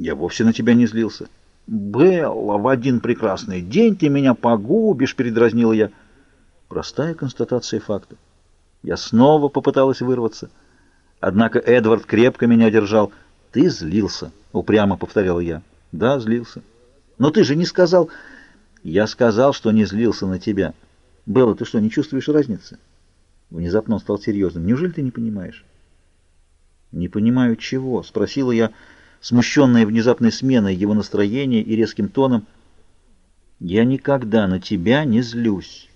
Я вовсе на тебя не злился. Белла, в один прекрасный день ты меня погубишь, передразнила я. Простая констатация факта. Я снова попыталась вырваться. Однако Эдвард крепко меня держал. «Ты злился», — упрямо повторял я. «Да, злился. Но ты же не сказал...» «Я сказал, что не злился на тебя. Белла, ты что, не чувствуешь разницы?» Внезапно он стал серьезным. «Неужели ты не понимаешь?» «Не понимаю чего?» — спросила я, смущенная внезапной сменой его настроения и резким тоном. «Я никогда на тебя не злюсь.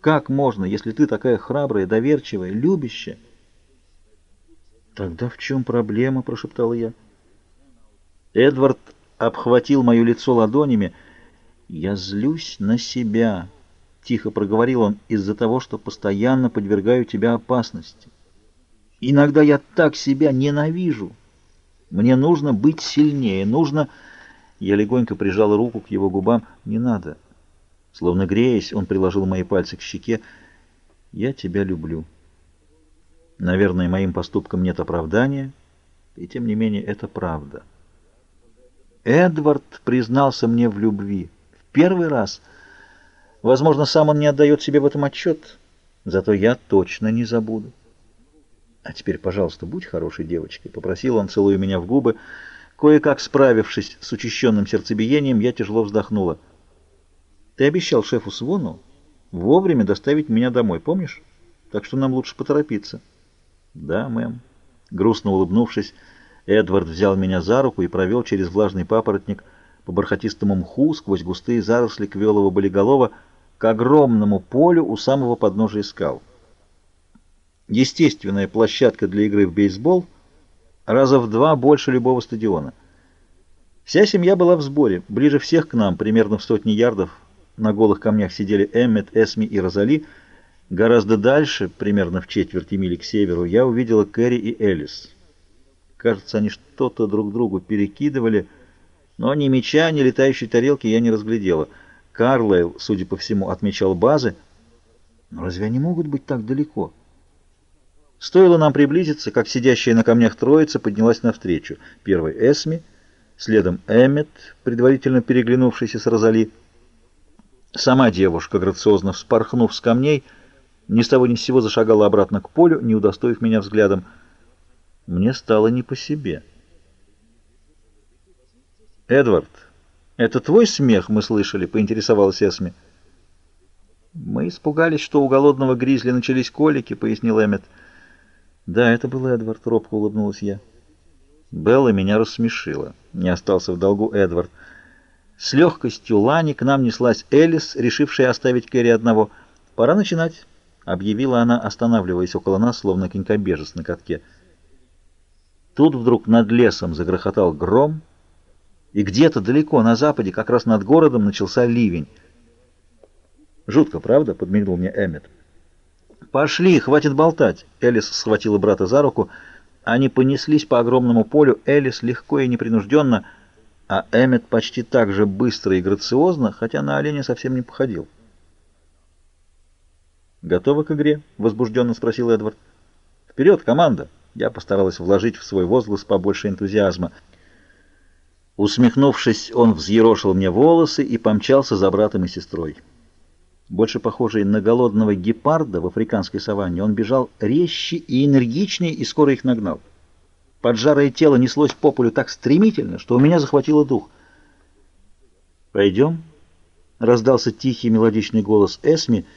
Как можно, если ты такая храбрая, доверчивая, любящая?» «Тогда в чем проблема?» — прошептала я. Эдвард обхватил мое лицо ладонями. «Я злюсь на себя», — тихо проговорил он, — «из-за того, что постоянно подвергаю тебя опасности. Иногда я так себя ненавижу. Мне нужно быть сильнее, нужно...» Я легонько прижал руку к его губам. «Не надо». Словно греясь, он приложил мои пальцы к щеке. «Я тебя люблю». Наверное, моим поступкам нет оправдания, и тем не менее это правда. Эдвард признался мне в любви. В первый раз. Возможно, сам он не отдает себе в этом отчет, зато я точно не забуду. «А теперь, пожалуйста, будь хорошей девочкой», — попросил он, целуя меня в губы. Кое-как справившись с учащенным сердцебиением, я тяжело вздохнула. «Ты обещал шефу Свону вовремя доставить меня домой, помнишь? Так что нам лучше поторопиться». «Да, мэм». Грустно улыбнувшись, Эдвард взял меня за руку и провел через влажный папоротник по бархатистому мху сквозь густые заросли квелого болиголова к огромному полю у самого подножия скал. Естественная площадка для игры в бейсбол раза в два больше любого стадиона. Вся семья была в сборе, ближе всех к нам, примерно в сотни ярдов. На голых камнях сидели Эммет, Эсми и Розали — Гораздо дальше, примерно в четверти мили к северу, я увидела Кэрри и Элис. Кажется, они что-то друг другу перекидывали, но ни меча, ни летающей тарелки я не разглядела. Карлайл, судя по всему, отмечал базы. Но разве они могут быть так далеко? Стоило нам приблизиться, как сидящая на камнях троица поднялась навстречу. Первый Эсми, следом Эммет, предварительно переглянувшийся с Розали. Сама девушка, грациозно вспорхнув с камней, — ни с того ни с сего зашагала обратно к полю, не удостоив меня взглядом. Мне стало не по себе. «Эдвард, это твой смех мы слышали?» — поинтересовалась Эсми. «Мы испугались, что у голодного гризли начались колики», — пояснил Эммет. «Да, это был Эдвард», — робко улыбнулась я. Белла меня рассмешила. Не остался в долгу Эдвард. С легкостью Лани к нам неслась Элис, решившая оставить Кэрри одного. «Пора начинать». — объявила она, останавливаясь около нас, словно конькобежец на катке. Тут вдруг над лесом загрохотал гром, и где-то далеко на западе, как раз над городом, начался ливень. «Жутко, правда?» — подмигнул мне Эммет. «Пошли, хватит болтать!» Элис схватила брата за руку. Они понеслись по огромному полю, Элис легко и непринужденно, а Эммет почти так же быстро и грациозно, хотя на оленя совсем не походил. «Готовы к игре?» — возбужденно спросил Эдвард. «Вперед, команда!» Я постаралась вложить в свой возглас побольше энтузиазма. Усмехнувшись, он взъерошил мне волосы и помчался за братом и сестрой. Больше похожий на голодного гепарда в африканской саванне, он бежал резче и энергичнее и скоро их нагнал. Поджарое тело неслось по полю так стремительно, что у меня захватило дух. «Пойдем?» — раздался тихий мелодичный голос Эсми —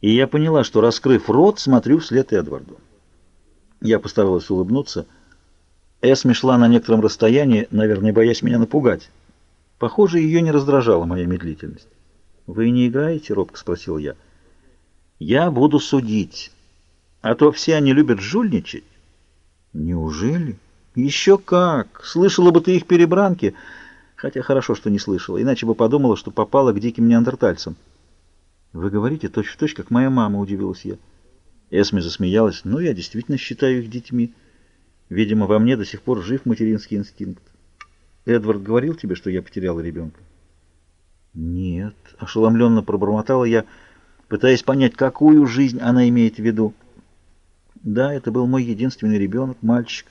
и я поняла, что, раскрыв рот, смотрю вслед Эдварду. Я постаралась улыбнуться. Эсми шла на некотором расстоянии, наверное, боясь меня напугать. Похоже, ее не раздражала моя медлительность. «Вы не играете?» — робко спросил я. «Я буду судить. А то все они любят жульничать». «Неужели?» «Еще как! Слышала бы ты их перебранки!» Хотя хорошо, что не слышала, иначе бы подумала, что попала к диким неандертальцам. «Вы говорите точь-в-точь, точь, как моя мама», — удивилась я. Эсми засмеялась. «Ну, я действительно считаю их детьми. Видимо, во мне до сих пор жив материнский инстинкт. Эдвард говорил тебе, что я потеряла ребенка?» «Нет», — ошеломленно пробормотала я, пытаясь понять, какую жизнь она имеет в виду. «Да, это был мой единственный ребенок, мальчик.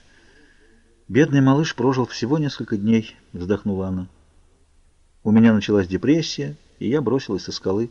«Бедный малыш прожил всего несколько дней», — вздохнула она. «У меня началась депрессия, и я бросилась со скалы».